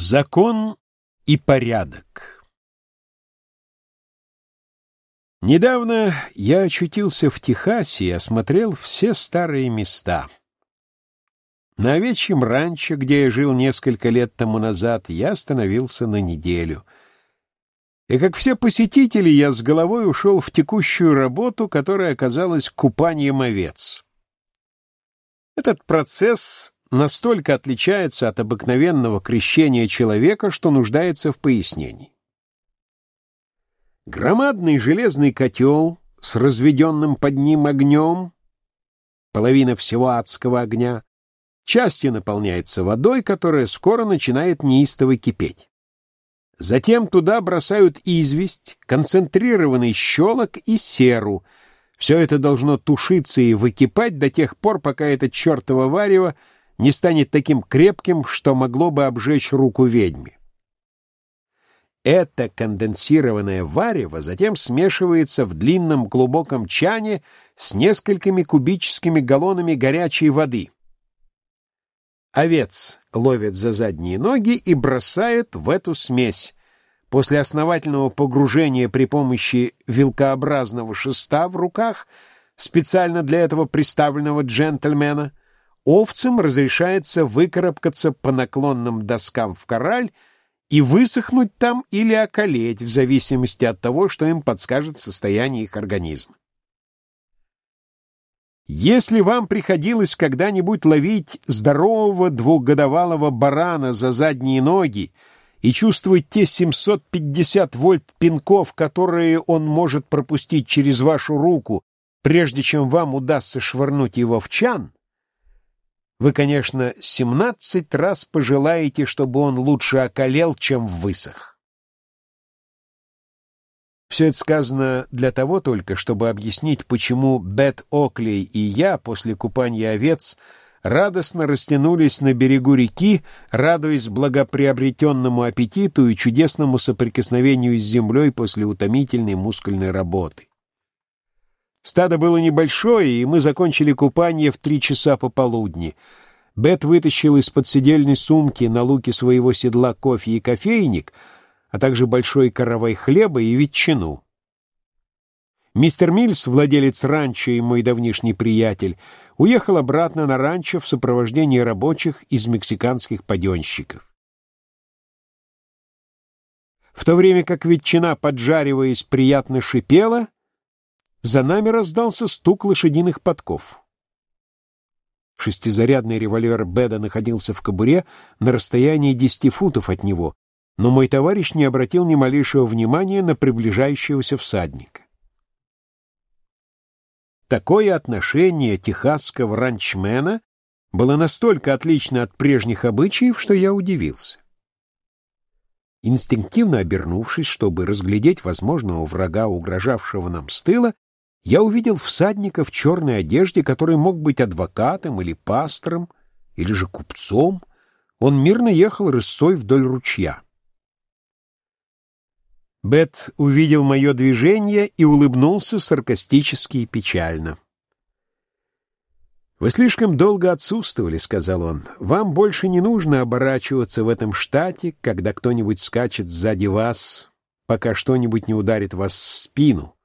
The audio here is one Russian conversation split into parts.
Закон и порядок Недавно я очутился в Техасе и осмотрел все старые места. На овечьем ранчо, где я жил несколько лет тому назад, я остановился на неделю. И, как все посетители, я с головой ушел в текущую работу, которая оказалась купанием овец. Этот процесс настолько отличается от обыкновенного крещения человека, что нуждается в пояснении. Громадный железный котел с разведенным под ним огнем, половина всего адского огня, частью наполняется водой, которая скоро начинает неистово кипеть. Затем туда бросают известь, концентрированный щелок и серу. Все это должно тушиться и выкипать до тех пор, пока это чертово варево не станет таким крепким, что могло бы обжечь руку ведьме. Это конденсированное варево затем смешивается в длинном глубоком чане с несколькими кубическими галлонами горячей воды. Овец ловят за задние ноги и бросают в эту смесь. После основательного погружения при помощи вилкообразного шеста в руках, специально для этого приставленного джентльмена, овцам разрешается выкарабкаться по наклонным доскам в кораль и высохнуть там или околеть, в зависимости от того, что им подскажет состояние их организма. Если вам приходилось когда-нибудь ловить здорового двухгодовалого барана за задние ноги и чувствовать те 750 вольт пинков, которые он может пропустить через вашу руку, прежде чем вам удастся швырнуть его в чан, вы, конечно, семнадцать раз пожелаете, чтобы он лучше околел, чем высох. Все это сказано для того только, чтобы объяснить, почему Бет Окли и я после купания овец радостно растянулись на берегу реки, радуясь благоприобретенному аппетиту и чудесному соприкосновению с землей после утомительной мускульной работы. Стадо было небольшое, и мы закончили купание в три часа пополудни. Бет вытащил из-под сидельной сумки на луке своего седла кофе и кофейник, а также большой каравай хлеба и ветчину. Мистер Мильс, владелец ранчо и мой давнишний приятель, уехал обратно на ранчо в сопровождении рабочих из мексиканских паденщиков. В то время как ветчина, поджариваясь, приятно шипела, за нами раздался стук лошадиных подков. Шестизарядный револьвер Беда находился в кобуре на расстоянии десяти футов от него, но мой товарищ не обратил ни малейшего внимания на приближающегося всадника. Такое отношение техасского ранчмена было настолько отлично от прежних обычаев, что я удивился. Инстинктивно обернувшись, чтобы разглядеть возможного врага, угрожавшего нам с тыла, я увидел всадника в черной одежде, который мог быть адвокатом или пастором, или же купцом. Он мирно ехал рысой вдоль ручья. Бет увидел мое движение и улыбнулся саркастически и печально. «Вы слишком долго отсутствовали», — сказал он. «Вам больше не нужно оборачиваться в этом штате, когда кто-нибудь скачет сзади вас, пока что-нибудь не ударит вас в спину.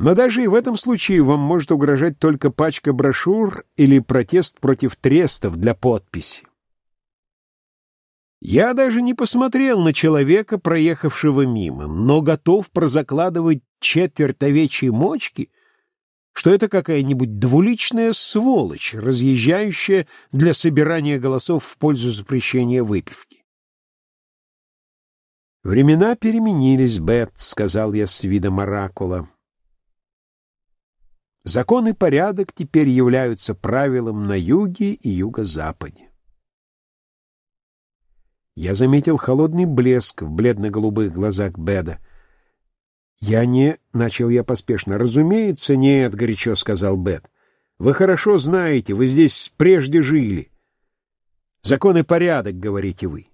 Но даже и в этом случае вам может угрожать только пачка брошюр или протест против трестов для подписи. Я даже не посмотрел на человека, проехавшего мимо, но готов прозакладывать четверть овечьей мочки, что это какая-нибудь двуличная сволочь, разъезжающая для собирания голосов в пользу запрещения выпивки. «Времена переменились, Бет», — сказал я с видом оракула. Закон и порядок теперь являются правилом на юге и юго-западе. Я заметил холодный блеск в бледно-голубых глазах Беда. «Я не...» — начал я поспешно. «Разумеется, нет», — горячо сказал Бет. «Вы хорошо знаете, вы здесь прежде жили. Закон и порядок, говорите вы.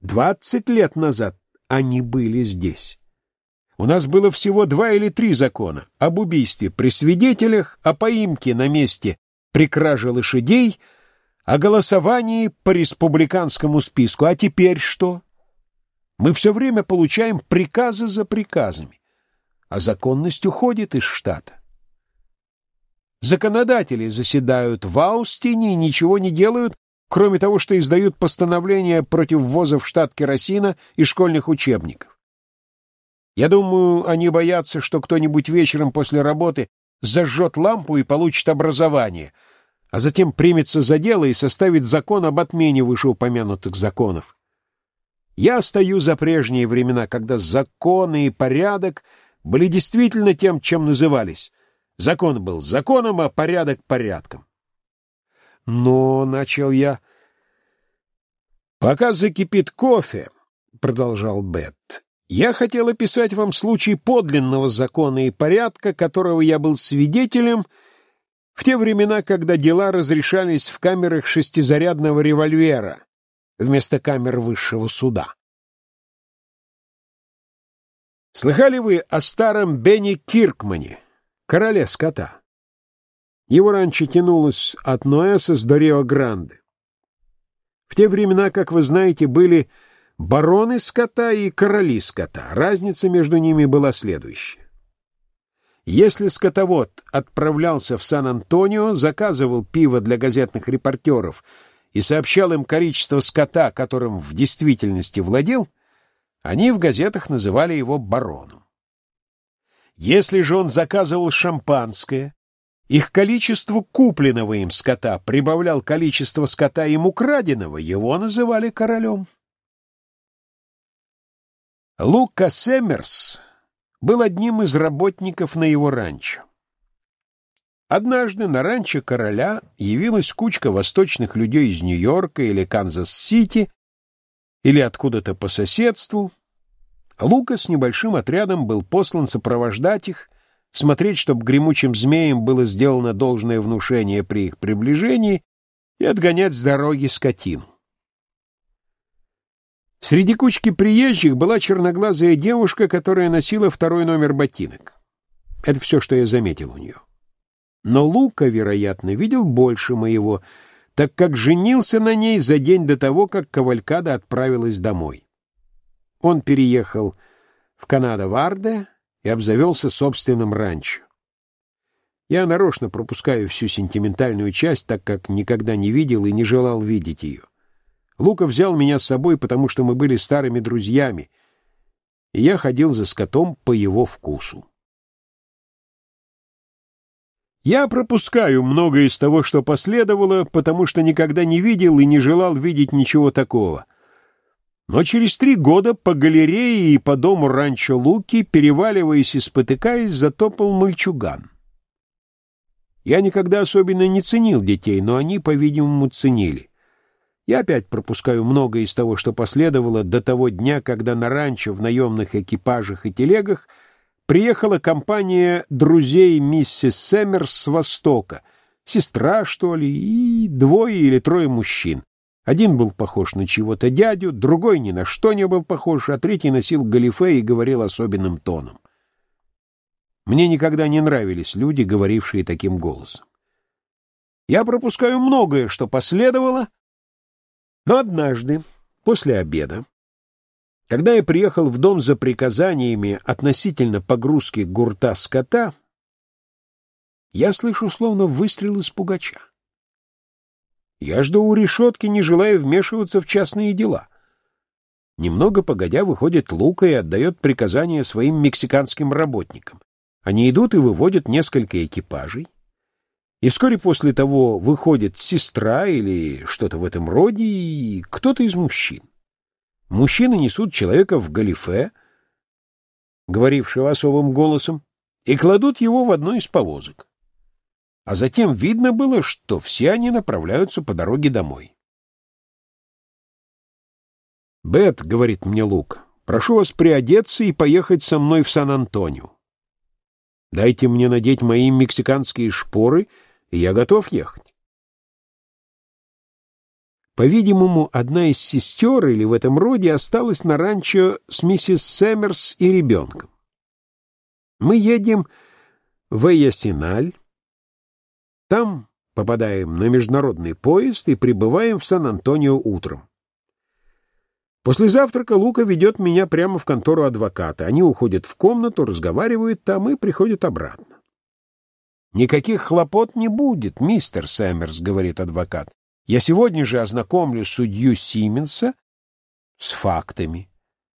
Двадцать лет назад они были здесь». У нас было всего два или три закона — об убийстве при свидетелях, о поимке на месте при краже лошадей, о голосовании по республиканскому списку. А теперь что? Мы все время получаем приказы за приказами, а законность уходит из штата. Законодатели заседают в Аустине и ничего не делают, кроме того, что издают постановления против ввоза в штат керосина и школьных учебников. Я думаю, они боятся, что кто-нибудь вечером после работы зажжет лампу и получит образование, а затем примется за дело и составит закон об отмене вышеупомянутых законов. Я стою за прежние времена, когда законы и порядок были действительно тем, чем назывались. Закон был законом, а порядок — порядком. Но, — начал я, — пока закипит кофе, — продолжал Бет, — я хотел описать вам случай подлинного закона и порядка, которого я был свидетелем в те времена, когда дела разрешались в камерах шестизарядного револьвера вместо камер высшего суда. Слыхали вы о старом Бенни Киркмане, короле скота? Его раньше тянулось от Ноэсос до Рио-Гранде. В те времена, как вы знаете, были бароны скота и короли скота. Разница между ними была следующая. Если скотовод отправлялся в Сан-Антонио, заказывал пиво для газетных репортеров и сообщал им количество скота, которым в действительности владел, они в газетах называли его бароном. Если же он заказывал шампанское, их количеству купленного им скота прибавлял количество скота им украденного, его называли королем. Лука Семмерс был одним из работников на его ранчо. Однажды на ранчо короля явилась кучка восточных людей из Нью-Йорка или Канзас-Сити или откуда-то по соседству. Лука с небольшим отрядом был послан сопровождать их, смотреть, чтобы гремучим змеям было сделано должное внушение при их приближении и отгонять с дороги скотину. Среди кучки приезжих была черноглазая девушка, которая носила второй номер ботинок. Это все, что я заметил у нее. Но Лука, вероятно, видел больше моего, так как женился на ней за день до того, как Кавалькада отправилась домой. Он переехал в Канада-Варде и обзавелся собственным ранчо. Я нарочно пропускаю всю сентиментальную часть, так как никогда не видел и не желал видеть ее. Лука взял меня с собой, потому что мы были старыми друзьями, и я ходил за скотом по его вкусу. Я пропускаю многое из того, что последовало, потому что никогда не видел и не желал видеть ничего такого. Но через три года по галерее и по дому ранчо Луки, переваливаясь и спотыкаясь, затопал мальчуган. Я никогда особенно не ценил детей, но они, по-видимому, ценили. Я опять пропускаю многое из того, что последовало до того дня, когда на ранчо в наемных экипажах и телегах приехала компания друзей миссис Сэммерс с Востока, сестра, что ли, и двое или трое мужчин. Один был похож на чего-то дядю, другой ни на что не был похож, а третий носил галифе и говорил особенным тоном. Мне никогда не нравились люди, говорившие таким голосом. Я пропускаю многое, что последовало, но однажды, после обеда, когда я приехал в дом за приказаниями относительно погрузки гурта скота, я слышу словно выстрел из пугача. Я жду у решетки, не желая вмешиваться в частные дела. Немного погодя выходит Лука и отдает приказания своим мексиканским работникам. Они идут и выводят несколько экипажей. И вскоре после того выходит сестра или что-то в этом роде, и кто-то из мужчин. Мужчины несут человека в галифе, говорившего особым голосом, и кладут его в одну из повозок. А затем видно было, что все они направляются по дороге домой. «Бет», — говорит мне Лук, — «прошу вас приодеться и поехать со мной в Сан-Антонио. Дайте мне надеть мои мексиканские шпоры — и я готов ехать. По-видимому, одна из сестер или в этом роде осталась на ранчо с миссис Сэмерс и ребенком. Мы едем в Эясиналь. Там Попадаем на международный поезд и прибываем в Сан-Антонио утром. После завтрака Лука ведет меня прямо в контору адвоката. Они уходят в комнату, разговаривают там и приходят обратно. «Никаких хлопот не будет, мистер Сэммерс», — говорит адвокат. «Я сегодня же ознакомлю судью Сименса с фактами.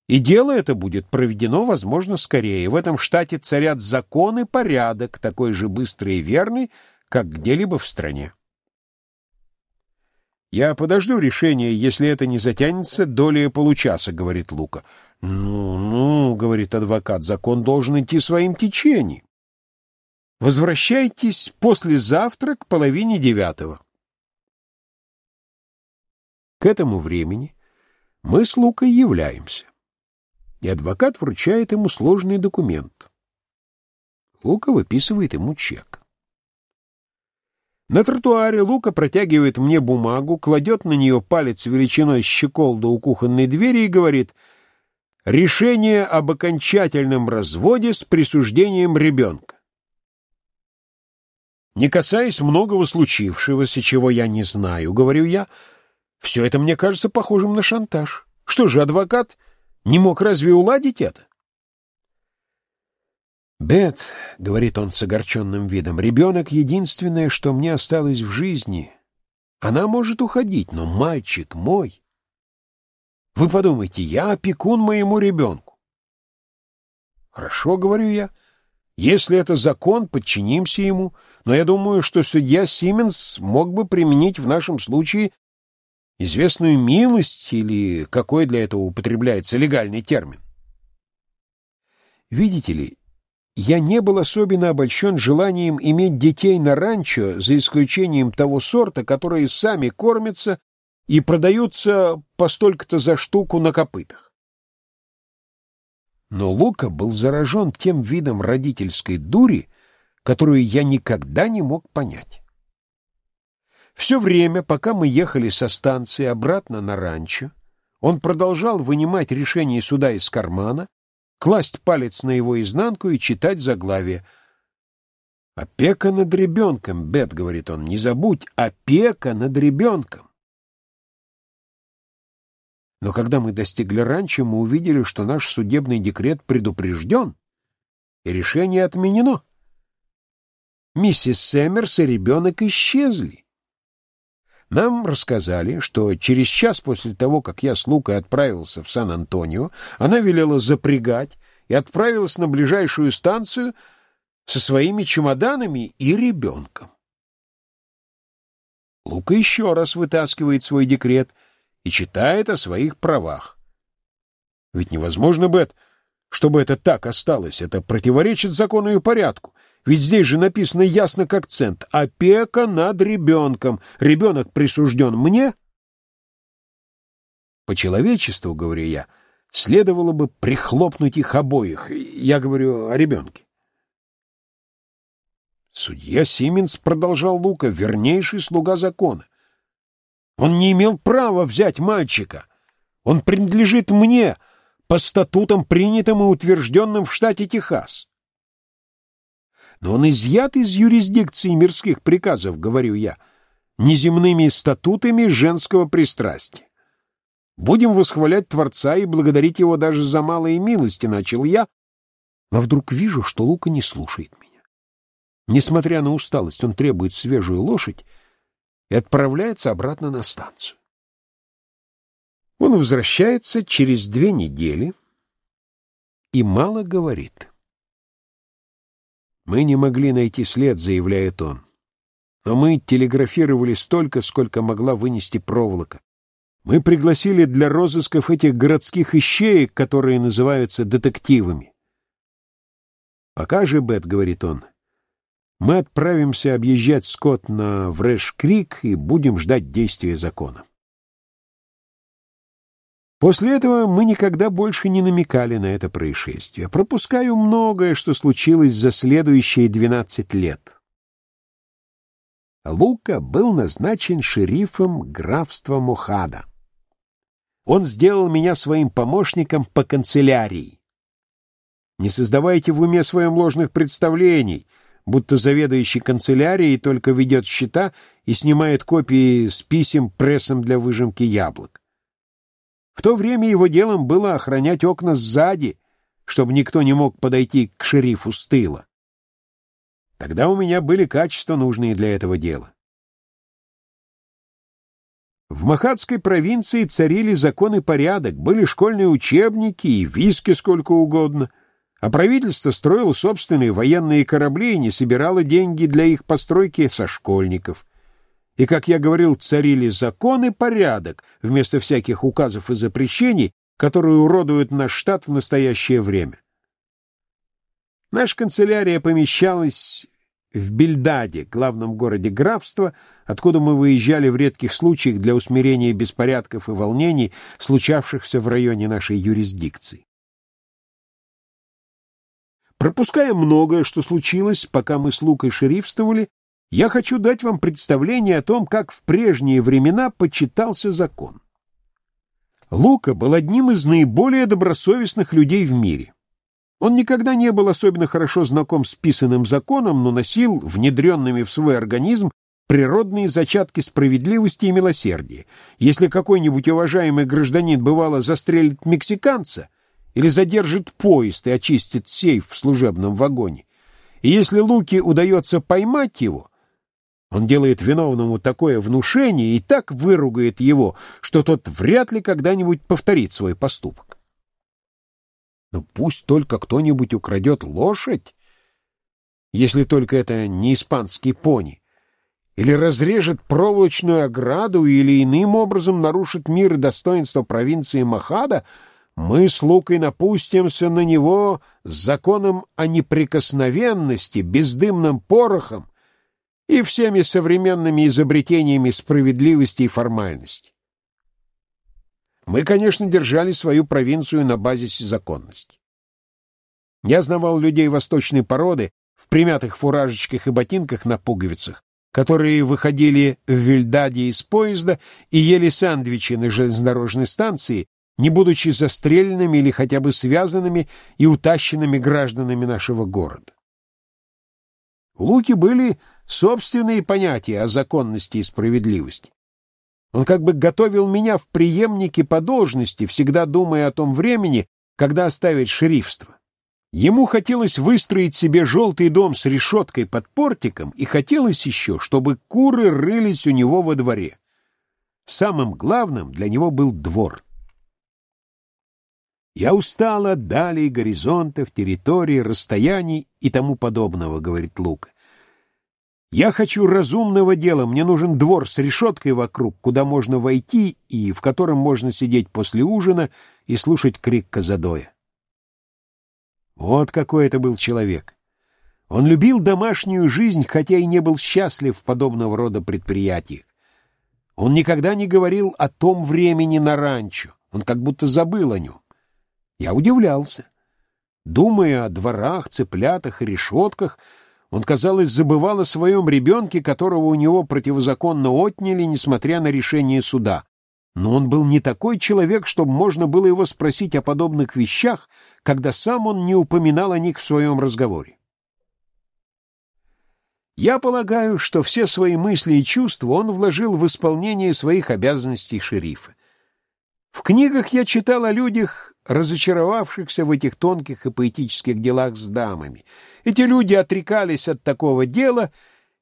И дело это будет проведено, возможно, скорее. В этом штате царят закон и порядок, такой же быстрый и верный, как где-либо в стране. «Я подожду решения, если это не затянется долей получаса», — говорит Лука. «Ну, ну», — говорит адвокат, — «закон должен идти своим течением. Возвращайтесь послезавтра к половине девятого». К этому времени мы с Лукой являемся, и адвокат вручает ему сложный документ. Лука выписывает ему чек. На тротуаре Лука протягивает мне бумагу, кладет на нее палец величиной щеколда у кухонной двери и говорит «Решение об окончательном разводе с присуждением ребенка». Не касаясь многого случившегося, чего я не знаю, говорю я, все это мне кажется похожим на шантаж. Что же, адвокат не мог разве уладить это? «Бет», — говорит он с огорченным видом, — «ребенок — единственное, что мне осталось в жизни. Она может уходить, но мальчик мой. Вы подумайте, я опекун моему ребенку». «Хорошо», — говорю я, — «если это закон, подчинимся ему, но я думаю, что судья Сименс мог бы применить в нашем случае известную милость или какой для этого употребляется легальный термин. Видите ли, я не был особенно обольщен желанием иметь детей на ранчо, за исключением того сорта, которые сами кормятся и продаются по столько-то за штуку на копытах. Но Лука был заражен тем видом родительской дури, которую я никогда не мог понять. Все время, пока мы ехали со станции обратно на ранчо, он продолжал вынимать решение суда из кармана, класть палец на его изнанку и читать заглавие. «Опека над ребенком, Бет», — говорит он, — «не забудь, опека над ребенком». Но когда мы достигли ранчо, мы увидели, что наш судебный декрет предупрежден, и решение отменено. Миссис Сэммерс и ребенок исчезли. Нам рассказали, что через час после того, как я с Лукой отправился в Сан-Антонио, она велела запрягать и отправилась на ближайшую станцию со своими чемоданами и ребенком. Лука еще раз вытаскивает свой декрет и читает о своих правах. Ведь невозможно, Бет, чтобы это так осталось. Это противоречит закону и порядку. Ведь здесь же написано ясно как цент. Опека над ребенком. Ребенок присужден мне? По человечеству, говорю я, следовало бы прихлопнуть их обоих. Я говорю о ребенке. Судья Сименс продолжал Лука, вернейший слуга закона. Он не имел права взять мальчика. Он принадлежит мне по статутам, принятым и утвержденным в штате Техас но он изъят из юрисдикции мирских приказов, говорю я, неземными статутами женского пристрастия. Будем восхвалять Творца и благодарить Его даже за малые милости, начал я, но вдруг вижу, что Лука не слушает меня. Несмотря на усталость, он требует свежую лошадь и отправляется обратно на станцию. Он возвращается через две недели и мало говорит. Мы не могли найти след, заявляет он. Но мы телеграфировали столько, сколько могла вынести проволока. Мы пригласили для розысков этих городских ищеек, которые называются детективами. Пока же, Бет, говорит он, мы отправимся объезжать скот на Врэш-Крик и будем ждать действия закона. После этого мы никогда больше не намекали на это происшествие. Пропускаю многое, что случилось за следующие двенадцать лет. Лука был назначен шерифом графства Мухада. Он сделал меня своим помощником по канцелярии. Не создавайте в уме своем ложных представлений. будто заведующий канцелярией только ведет счета и снимает копии с писем прессом для выжимки яблок. В то время его делом было охранять окна сзади, чтобы никто не мог подойти к шерифу с тыла. Тогда у меня были качества, нужные для этого дела. В Махатской провинции царили закон и порядок, были школьные учебники и виски сколько угодно, а правительство строило собственные военные корабли и не собирало деньги для их постройки со школьников. И, как я говорил, царили закон и порядок вместо всяких указов и запрещений, которые уродуют наш штат в настоящее время. Наша канцелярия помещалась в Бельдаде, главном городе графства, откуда мы выезжали в редких случаях для усмирения беспорядков и волнений, случавшихся в районе нашей юрисдикции. Пропуская многое, что случилось, пока мы с Лукой шерифствовали, я хочу дать вам представление о том, как в прежние времена почитался закон. Лука был одним из наиболее добросовестных людей в мире. Он никогда не был особенно хорошо знаком с писанным законом, но носил, внедренными в свой организм, природные зачатки справедливости и милосердия. Если какой-нибудь уважаемый гражданин бывало застрелит мексиканца или задержит поезд и очистит сейф в служебном вагоне, и если Луке удается поймать его, он делает виновному такое внушение и так выругает его, что тот вряд ли когда-нибудь повторит свой поступок. Но пусть только кто-нибудь украдет лошадь, если только это не испанский пони, или разрежет проволочную ограду, или иным образом нарушит мир и достоинство провинции Махада, мы с Лукой напустимся на него с законом о неприкосновенности, бездымным порохом и всеми современными изобретениями справедливости и формальности. Мы, конечно, держали свою провинцию на базисе законности. Я знавал людей восточной породы в примятых фуражечках и ботинках на пуговицах, которые выходили в Вильдаде из поезда и ели сэндвичи на железнодорожной станции, не будучи застреленными или хотя бы связанными и утащенными гражданами нашего города. Луки были собственные понятия о законности и справедливости. Он как бы готовил меня в преемнике по должности, всегда думая о том времени, когда оставить шерифство. Ему хотелось выстроить себе желтый дом с решеткой под портиком, и хотелось еще, чтобы куры рылись у него во дворе. Самым главным для него был двор. «Я устал от далей, горизонтов, территории, расстояний и тому подобного», — говорит Лука. Я хочу разумного дела, мне нужен двор с решеткой вокруг, куда можно войти и в котором можно сидеть после ужина и слушать крик Казадоя. Вот какой это был человек. Он любил домашнюю жизнь, хотя и не был счастлив в подобного рода предприятиях. Он никогда не говорил о том времени на ранчо, он как будто забыл о нем. Я удивлялся. Думая о дворах, цыплятах и решетках, он, казалось, забывал о своем ребенке, которого у него противозаконно отняли, несмотря на решение суда. Но он был не такой человек, чтобы можно было его спросить о подобных вещах, когда сам он не упоминал о них в своем разговоре. Я полагаю, что все свои мысли и чувства он вложил в исполнение своих обязанностей шерифа. В книгах я читал о людях, разочаровавшихся в этих тонких и поэтических делах с дамами. Эти люди отрекались от такого дела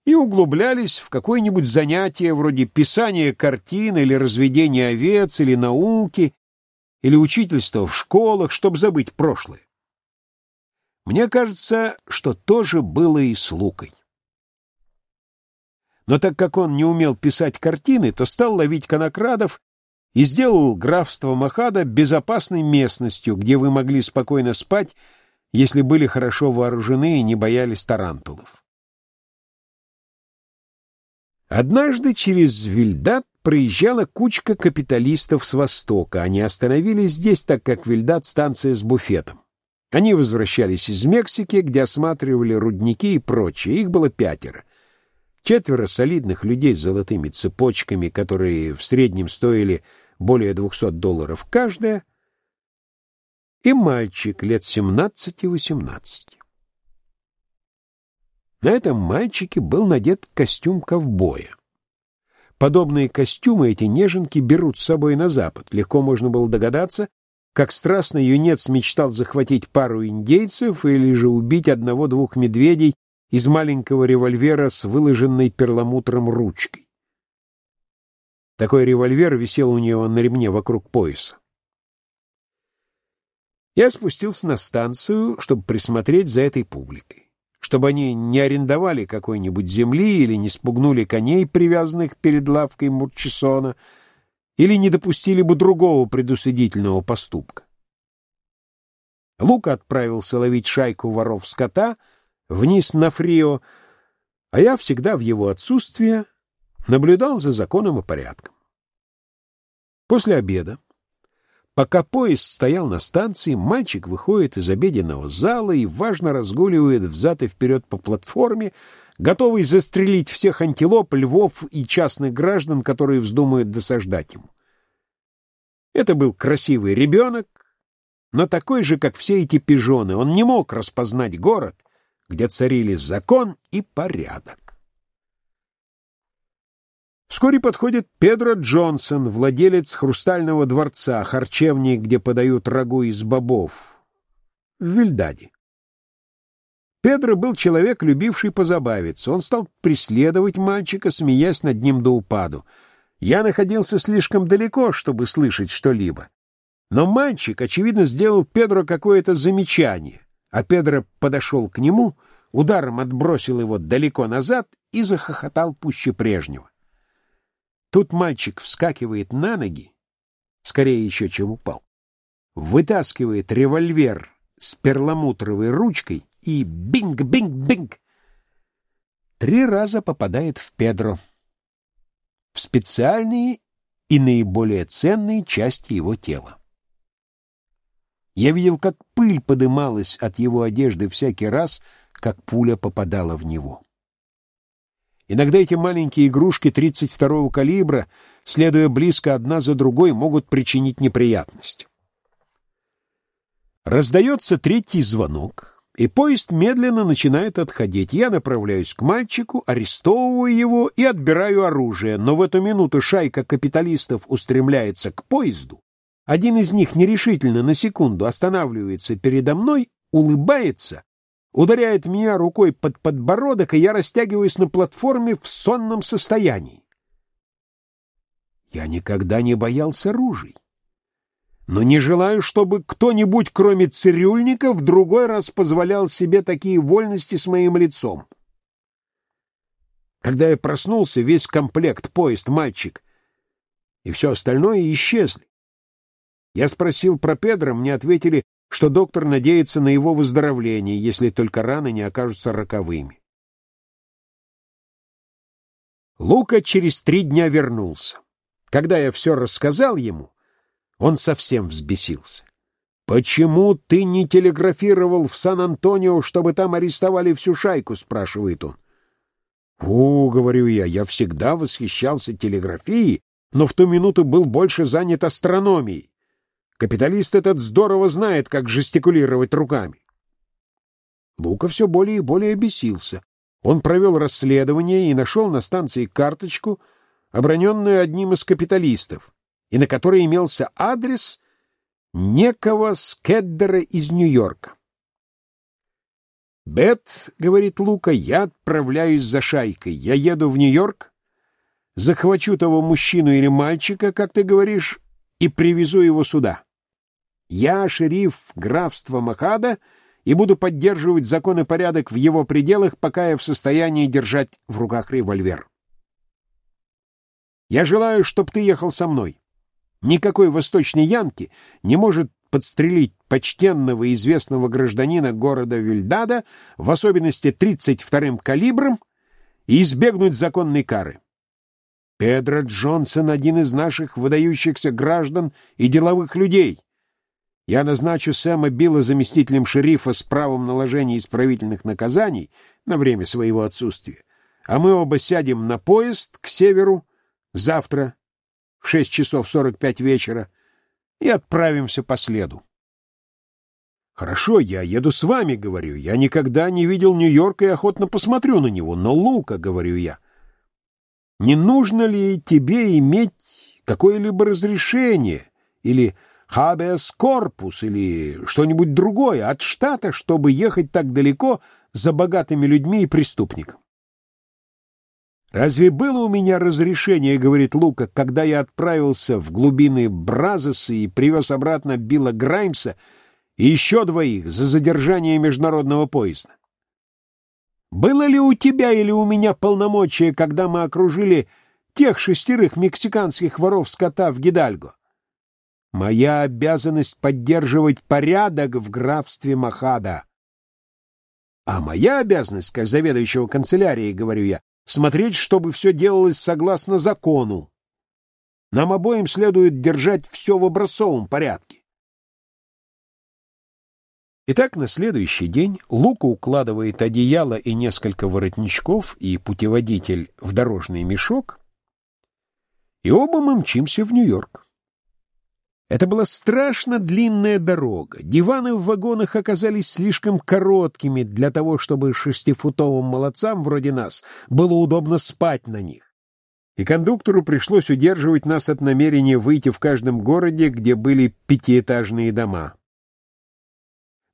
и углублялись в какое-нибудь занятие вроде писания картин или разведения овец или науки, или учительства в школах, чтобы забыть прошлое. Мне кажется, что то же было и с Лукой. Но так как он не умел писать картины, то стал ловить конокрадов и сделал графство Махада безопасной местностью, где вы могли спокойно спать, если были хорошо вооружены и не боялись тарантулов. Однажды через Вильдат проезжала кучка капиталистов с востока. Они остановились здесь, так как Вильдат — станция с буфетом. Они возвращались из Мексики, где осматривали рудники и прочее. Их было пятеро. Четверо солидных людей с золотыми цепочками, которые в среднем стоили более 200 долларов каждая, и мальчик лет 17-18. На этом мальчике был надет костюм ковбоя. Подобные костюмы эти неженки берут с собой на запад. Легко можно было догадаться, как страстно юнец мечтал захватить пару индейцев или же убить одного-двух медведей из маленького револьвера с выложенной перламутром ручкой. Такой револьвер висел у него на ремне вокруг пояса. Я спустился на станцию, чтобы присмотреть за этой публикой, чтобы они не арендовали какой-нибудь земли или не спугнули коней, привязанных перед лавкой Мурчисона, или не допустили бы другого предусудительного поступка. Лука отправился ловить шайку воров скота вниз на Фрио, а я всегда в его отсутствие наблюдал за законом и порядком. После обеда Пока поезд стоял на станции, мальчик выходит из обеденного зала и важно разгуливает взад и вперед по платформе, готовый застрелить всех антилоп, львов и частных граждан, которые вздумают досаждать ему. Это был красивый ребенок, но такой же, как все эти пижоны. Он не мог распознать город, где царили закон и порядок. Вскоре подходит Педро Джонсон, владелец хрустального дворца, харчевни, где подают рагу из бобов, в Вильдаде. Педро был человек, любивший позабавиться. Он стал преследовать мальчика, смеясь над ним до упаду. Я находился слишком далеко, чтобы слышать что-либо. Но мальчик, очевидно, сделал Педро какое-то замечание, а Педро подошел к нему, ударом отбросил его далеко назад и захохотал пуще прежнего. Тут мальчик вскакивает на ноги, скорее еще, чем упал, вытаскивает револьвер с перламутровой ручкой и бинг-бинг-бинг три раза попадает в Педро, в специальные и наиболее ценные части его тела. Я видел, как пыль подымалась от его одежды всякий раз, как пуля попадала в него. Иногда эти маленькие игрушки 32-го калибра, следуя близко одна за другой, могут причинить неприятность. Раздается третий звонок, и поезд медленно начинает отходить. Я направляюсь к мальчику, арестовываю его и отбираю оружие, но в эту минуту шайка капиталистов устремляется к поезду. Один из них нерешительно на секунду останавливается передо мной, улыбается ударяет меня рукой под подбородок, и я растягиваюсь на платформе в сонном состоянии. Я никогда не боялся ружей, но не желаю, чтобы кто-нибудь, кроме цирюльника, в другой раз позволял себе такие вольности с моим лицом. Когда я проснулся, весь комплект, поезд, мальчик и все остальное исчезли. Я спросил про Педро, мне ответили, что доктор надеется на его выздоровление, если только раны не окажутся роковыми. Лука через три дня вернулся. Когда я все рассказал ему, он совсем взбесился. «Почему ты не телеграфировал в Сан-Антонио, чтобы там арестовали всю шайку?» — спрашивает он. «О, — говорю я, — я всегда восхищался телеграфией, но в ту минуту был больше занят астрономией. Капиталист этот здорово знает, как жестикулировать руками. Лука все более и более бесился. Он провел расследование и нашел на станции карточку, оброненную одним из капиталистов, и на которой имелся адрес некого Скеддера из Нью-Йорка. «Бет, — говорит Лука, — я отправляюсь за шайкой. Я еду в Нью-Йорк, захвачу того мужчину или мальчика, как ты говоришь, и привезу его сюда. Я шериф графства Махада и буду поддерживать закон и порядок в его пределах, пока я в состоянии держать в руках револьвер. Я желаю, чтобы ты ехал со мной. Никакой восточной янки не может подстрелить почтенного и известного гражданина города Вильдада, в особенности 32-м калибром, и избегнуть законной кары. Педро Джонсон — один из наших выдающихся граждан и деловых людей. Я назначу Сэма Билла заместителем шерифа с правом наложения исправительных наказаний на время своего отсутствия, а мы оба сядем на поезд к северу завтра в 6 часов 45 вечера и отправимся по следу. «Хорошо, я еду с вами», — говорю. «Я никогда не видел Нью-Йорк и охотно посмотрю на него. Но, Лука, — говорю я, — не нужно ли тебе иметь какое-либо разрешение или habeas corpus или что-нибудь другое от штата, чтобы ехать так далеко за богатыми людьми и преступником?» «Разве было у меня разрешение, — говорит Лука, — когда я отправился в глубины Бразоса и привез обратно Билла Граймса — и еще двоих за задержание международного поезда. Было ли у тебя или у меня полномочия, когда мы окружили тех шестерых мексиканских воров скота в Гидальго? Моя обязанность поддерживать порядок в графстве Махада. А моя обязанность, как заведующего канцелярией, говорю я, смотреть, чтобы все делалось согласно закону. Нам обоим следует держать все в образцовом порядке. Итак, на следующий день Лука укладывает одеяло и несколько воротничков и путеводитель в дорожный мешок, и оба мы мчимся в Нью-Йорк. Это была страшно длинная дорога. Диваны в вагонах оказались слишком короткими для того, чтобы шестифутовым молодцам вроде нас было удобно спать на них. И кондуктору пришлось удерживать нас от намерения выйти в каждом городе, где были пятиэтажные дома.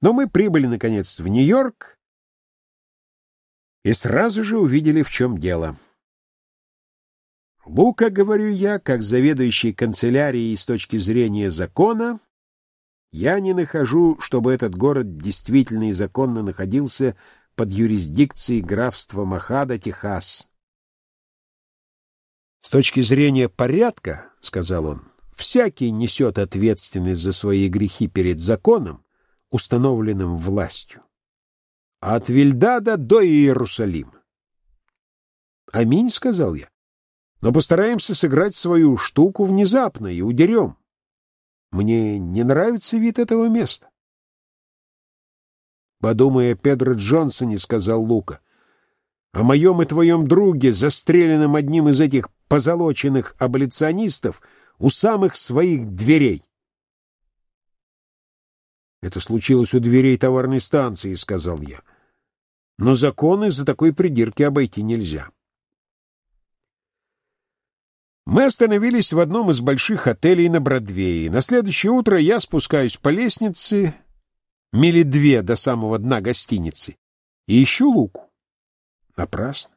Но мы прибыли, наконец, в Нью-Йорк и сразу же увидели, в чем дело. Лука, говорю я, как заведующий канцелярией с точки зрения закона, я не нахожу, чтобы этот город действительно и законно находился под юрисдикцией графства Махада, Техас. С точки зрения порядка, — сказал он, — всякий несет ответственность за свои грехи перед законом, установленным властью. От Вильдада до Иерусалима. «Аминь», — сказал я. «Но постараемся сыграть свою штуку внезапно и удерем. Мне не нравится вид этого места». «Подумай о Педро Джонсоне», — сказал Лука, — «о моем и твоем друге, застреленном одним из этих позолоченных аболиционистов у самых своих дверей». Это случилось у дверей товарной станции, — сказал я. Но законы за такой придирки обойти нельзя. Мы остановились в одном из больших отелей на Бродвее. На следующее утро я спускаюсь по лестнице, мили две до самого дна гостиницы, и ищу луку. Напрасно.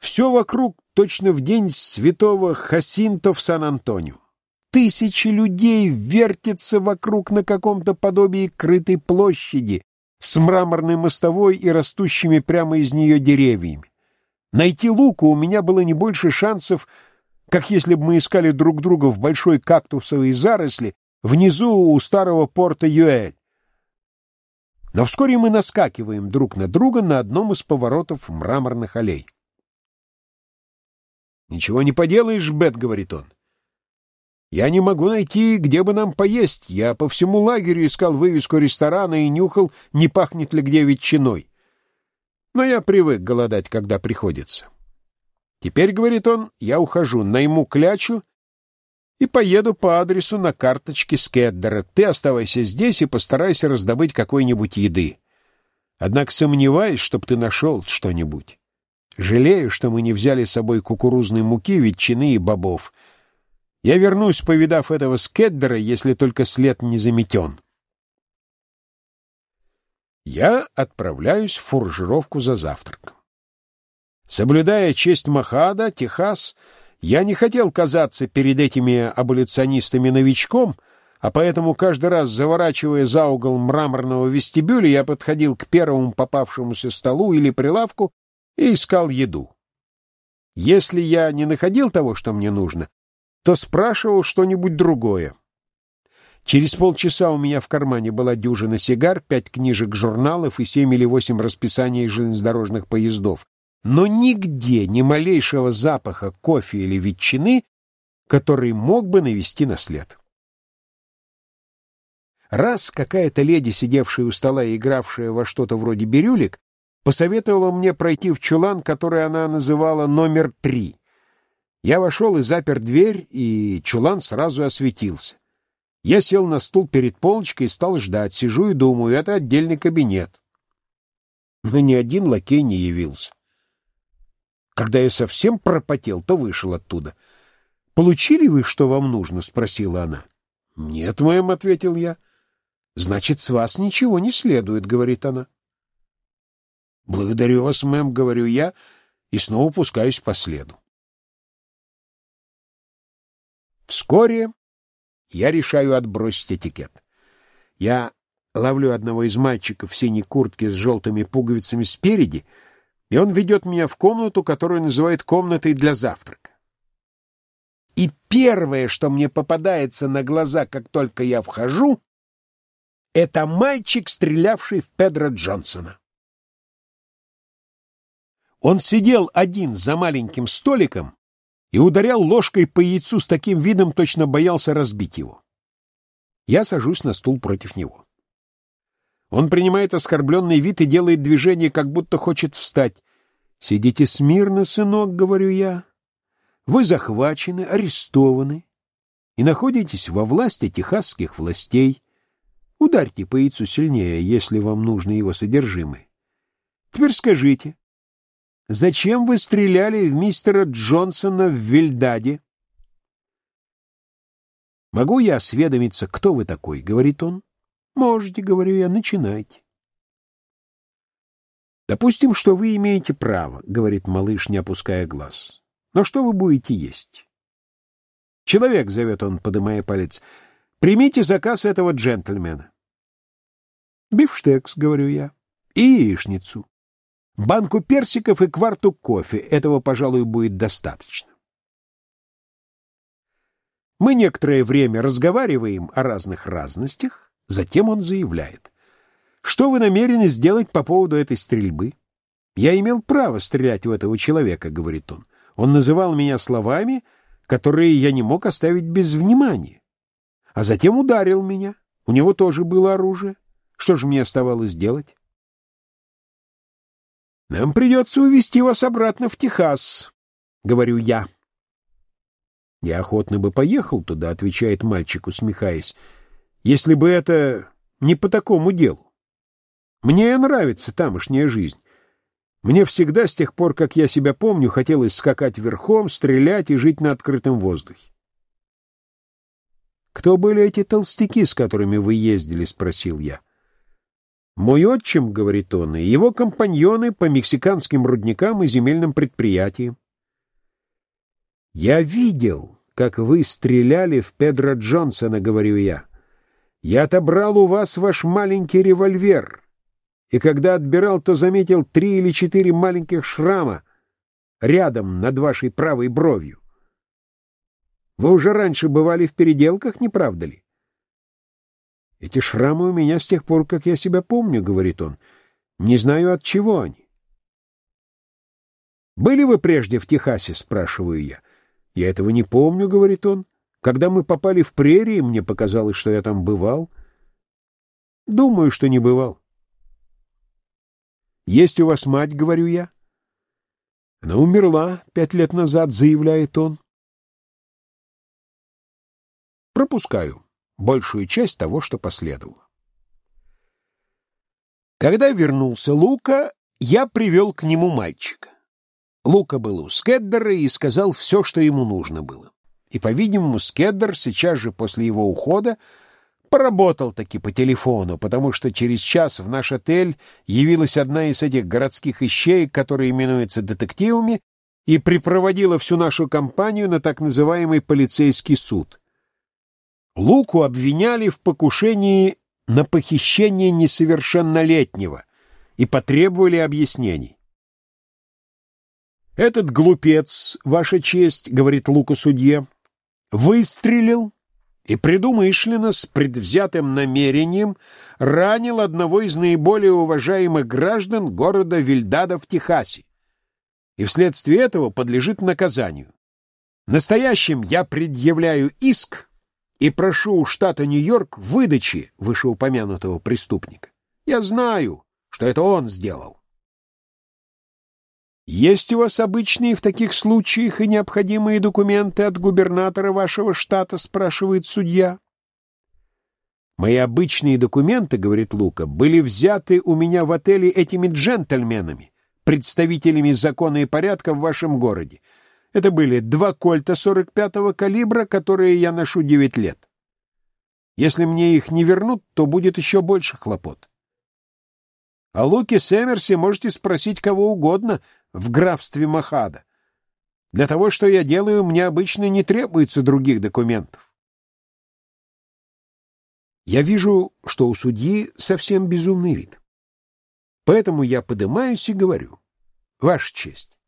Все вокруг точно в день святого Хасинто в Сан-Антонио. Тысячи людей вертятся вокруг на каком-то подобии крытой площади с мраморной мостовой и растущими прямо из нее деревьями. Найти луку у меня было не больше шансов, как если бы мы искали друг друга в большой кактусовой заросли внизу у старого порта Юэль. Но вскоре мы наскакиваем друг на друга на одном из поворотов мраморных аллей. «Ничего не поделаешь, Бет», — говорит он. Я не могу найти, где бы нам поесть. Я по всему лагерю искал вывеску ресторана и нюхал, не пахнет ли где ветчиной. Но я привык голодать, когда приходится. Теперь, — говорит он, — я ухожу, найму клячу и поеду по адресу на карточке Скеддера. Ты оставайся здесь и постарайся раздобыть какой-нибудь еды. Однако сомневаюсь, чтоб ты нашел что-нибудь. Жалею, что мы не взяли с собой кукурузной муки, ветчины и бобов — я вернусь, повидав этого скеддера, если только след не заметен. Я отправляюсь в фуржировку за завтраком. Соблюдая честь Махада, Техас, я не хотел казаться перед этими аболиционистами новичком, а поэтому каждый раз, заворачивая за угол мраморного вестибюля, я подходил к первому попавшемуся столу или прилавку и искал еду. Если я не находил того, что мне нужно, то спрашивал что-нибудь другое. Через полчаса у меня в кармане была дюжина сигар, пять книжек журналов и семь или восемь расписаний железнодорожных поездов. Но нигде ни малейшего запаха кофе или ветчины, который мог бы навести на след. Раз какая-то леди, сидевшая у стола и игравшая во что-то вроде бирюлек, посоветовала мне пройти в чулан, который она называла номер три. Я вошел и запер дверь, и чулан сразу осветился. Я сел на стул перед полочкой и стал ждать. Сижу и думаю, это отдельный кабинет. Но ни один лакей не явился. Когда я совсем пропотел, то вышел оттуда. «Получили вы, что вам нужно?» — спросила она. «Нет, мэм», — ответил я. «Значит, с вас ничего не следует», — говорит она. «Благодарю вас, мэм», — говорю я, и снова пускаюсь по следу. Вскоре я решаю отбросить этикет. Я ловлю одного из мальчиков в синей куртке с желтыми пуговицами спереди, и он ведет меня в комнату, которую называет комнатой для завтрака. И первое, что мне попадается на глаза, как только я вхожу, это мальчик, стрелявший в Педро Джонсона. Он сидел один за маленьким столиком и ударял ложкой по яйцу с таким видом, точно боялся разбить его. Я сажусь на стул против него. Он принимает оскорбленный вид и делает движение, как будто хочет встать. «Сидите смирно, сынок», — говорю я. «Вы захвачены, арестованы и находитесь во власти техасских властей. Ударьте по яйцу сильнее, если вам нужно его содержимое. Теперь скажите, Зачем вы стреляли в мистера Джонсона в Вильдаде? Могу я осведомиться, кто вы такой, говорит он. Можете, говорю я, начинайте. Допустим, что вы имеете право, говорит малыш, не опуская глаз. Но что вы будете есть? Человек, зовет он, подымая палец, примите заказ этого джентльмена. Бифштекс, говорю я, и яичницу. Банку персиков и кварту кофе. Этого, пожалуй, будет достаточно. Мы некоторое время разговариваем о разных разностях, затем он заявляет. Что вы намерены сделать по поводу этой стрельбы? Я имел право стрелять в этого человека, говорит он. Он называл меня словами, которые я не мог оставить без внимания. А затем ударил меня. У него тоже было оружие. Что же мне оставалось делать? Нам придется увезти вас обратно в Техас, — говорю я. Я охотно бы поехал туда, — отвечает мальчик, усмехаясь, — если бы это не по такому делу. Мне нравится тамошняя жизнь. Мне всегда, с тех пор, как я себя помню, хотелось скакать верхом, стрелять и жить на открытом воздухе. «Кто были эти толстяки, с которыми вы ездили?» — спросил я. — мой отчим, — говорит он, — и его компаньоны по мексиканским рудникам и земельным предприятиям. Я видел, как вы стреляли в Педро Джонсона, — говорю я. Я отобрал у вас ваш маленький револьвер, и когда отбирал, то заметил три или четыре маленьких шрама рядом над вашей правой бровью. Вы уже раньше бывали в переделках, не правда ли? Эти шрамы у меня с тех пор, как я себя помню, — говорит он. Не знаю, от чего они. «Были вы прежде в Техасе?» — спрашиваю я. «Я этого не помню», — говорит он. «Когда мы попали в прерии, мне показалось, что я там бывал». «Думаю, что не бывал». «Есть у вас мать?» — говорю я. «Она умерла пять лет назад», — заявляет он. Пропускаю большую часть того, что последовало. Когда вернулся Лука, я привел к нему мальчика. Лука был у Скеддера и сказал все, что ему нужно было. И, по-видимому, Скеддер сейчас же после его ухода поработал таки по телефону, потому что через час в наш отель явилась одна из этих городских ищеек, которые именуются детективами, и припроводила всю нашу компанию на так называемый полицейский суд. Луку обвиняли в покушении на похищение несовершеннолетнего и потребовали объяснений. «Этот глупец, Ваша честь, — говорит Луку судье, — выстрелил и предумышленно с предвзятым намерением ранил одного из наиболее уважаемых граждан города Вильдада в Техасе и вследствие этого подлежит наказанию. Настоящим я предъявляю иск и прошу у штата Нью-Йорк выдачи вышеупомянутого преступника. Я знаю, что это он сделал. Есть у вас обычные в таких случаях и необходимые документы от губернатора вашего штата, спрашивает судья. Мои обычные документы, говорит Лука, были взяты у меня в отеле этими джентльменами, представителями закона и порядка в вашем городе. Это были два кольта 45-го калибра, которые я ношу 9 лет. Если мне их не вернут, то будет еще больше хлопот. О Луке Сэмерсе можете спросить кого угодно в графстве Махада. Для того, что я делаю, мне обычно не требуется других документов. Я вижу, что у судьи совсем безумный вид. Поэтому я поднимаюсь и говорю. Ваша честь,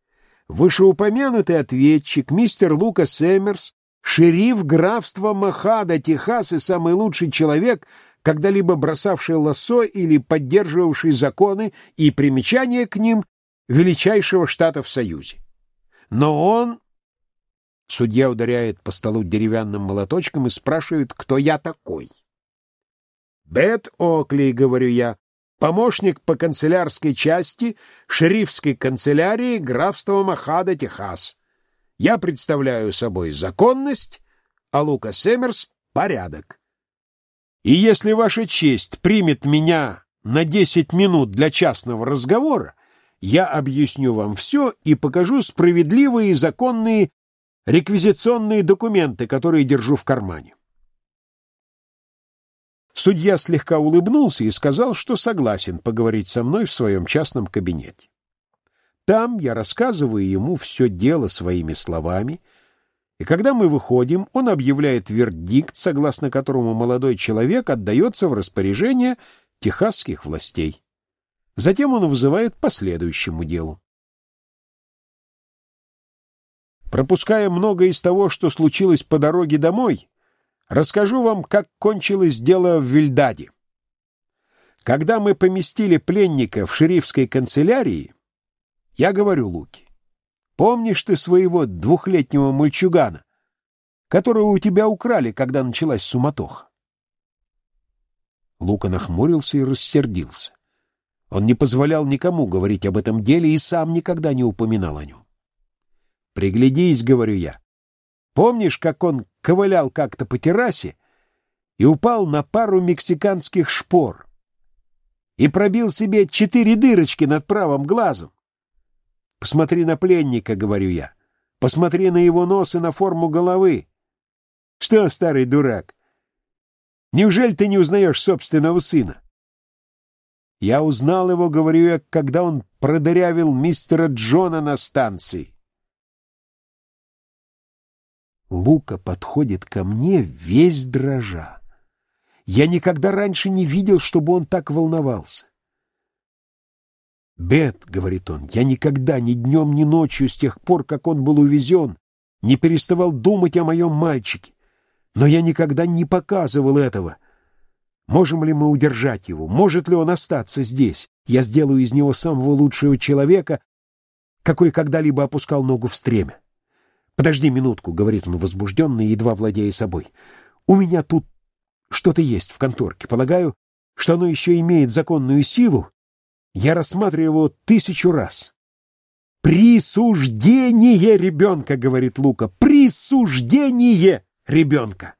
вышеупомянутый ответчик, мистер Лукас Эмерс, шериф графства Махада, Техас и самый лучший человек, когда-либо бросавший лассо или поддерживавший законы и примечания к ним величайшего штата в Союзе. Но он... Судья ударяет по столу деревянным молоточком и спрашивает, кто я такой. «Бет Окли», — говорю я, помощник по канцелярской части шерифской канцелярии графства Махада, Техас. Я представляю собой законность, а Лука Семерс — порядок. И если ваша честь примет меня на десять минут для частного разговора, я объясню вам все и покажу справедливые и законные реквизиционные документы, которые держу в кармане. Судья слегка улыбнулся и сказал, что согласен поговорить со мной в своем частном кабинете. Там я рассказываю ему все дело своими словами, и когда мы выходим, он объявляет вердикт, согласно которому молодой человек отдается в распоряжение техасских властей. Затем он вызывает по следующему делу. Пропуская многое из того, что случилось по дороге домой, Расскажу вам, как кончилось дело в Вильдаде. Когда мы поместили пленника в шерифской канцелярии, я говорю Луке, помнишь ты своего двухлетнего мальчугана, которого у тебя украли, когда началась суматоха? Лука нахмурился и рассердился. Он не позволял никому говорить об этом деле и сам никогда не упоминал о нем. «Приглядись», — говорю я, Помнишь, как он ковылял как-то по террасе и упал на пару мексиканских шпор и пробил себе четыре дырочки над правым глазом? Посмотри на пленника, говорю я. Посмотри на его нос и на форму головы. Что, старый дурак, неужели ты не узнаешь собственного сына? Я узнал его, говорю я, когда он продырявил мистера Джона на станции. Лука подходит ко мне весь дрожа. Я никогда раньше не видел, чтобы он так волновался. «Бет», — говорит он, — «я никогда ни днем, ни ночью с тех пор, как он был увезен, не переставал думать о моем мальчике, но я никогда не показывал этого. Можем ли мы удержать его? Может ли он остаться здесь? Я сделаю из него самого лучшего человека, какой когда-либо опускал ногу в стремя. «Подожди минутку», — говорит он возбужденно, едва владея собой. «У меня тут что-то есть в конторке. Полагаю, что оно еще имеет законную силу. Я рассматриваю его тысячу раз». «Присуждение ребенка», — говорит Лука, — «присуждение ребенка.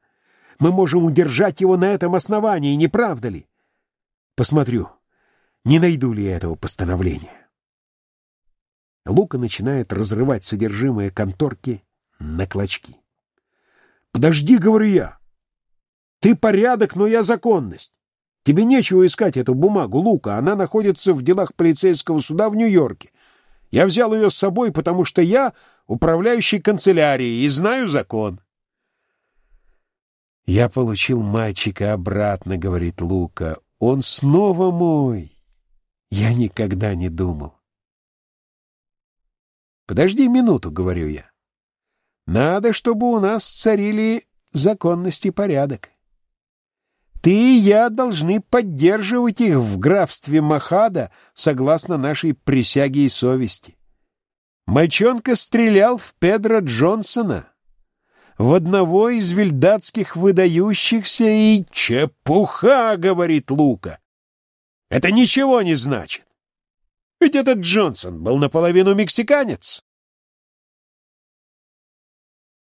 Мы можем удержать его на этом основании, не правда ли? Посмотрю, не найду ли я этого постановления». Лука начинает разрывать содержимое конторки на клочки. «Подожди, — говорю я, — ты порядок, но я законность. Тебе нечего искать эту бумагу, Лука, она находится в делах полицейского суда в Нью-Йорке. Я взял ее с собой, потому что я управляющий канцелярией и знаю закон». «Я получил мальчика обратно, — говорит Лука. Он снова мой. Я никогда не думал. «Подожди минуту», — говорю я. «Надо, чтобы у нас царили законность и порядок. Ты и я должны поддерживать их в графстве Махада согласно нашей присяге и совести. Мальчонка стрелял в Педро Джонсона, в одного из вильдатских выдающихся, и чепуха, — говорит Лука. Это ничего не значит. Ведь этот Джонсон был наполовину мексиканец.